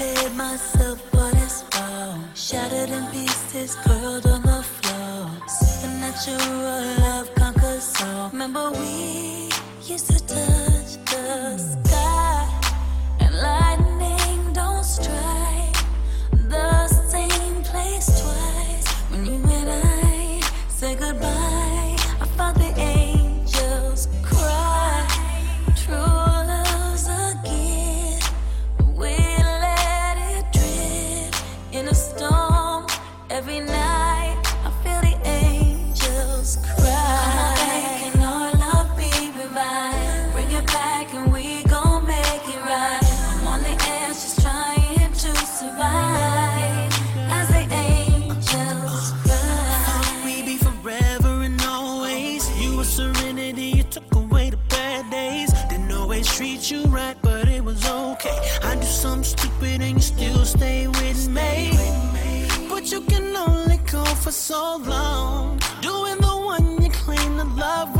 prepared myself for this fall. Shattered in pieces, curled on the floor. Supernatural love conquers all. Remember we used to touch the sky, serenity, you took away the bad days. Didn't always treat you right, but it was okay. I do something stupid and you still stay with me. But you can only go for so long. Doing the one you claim to love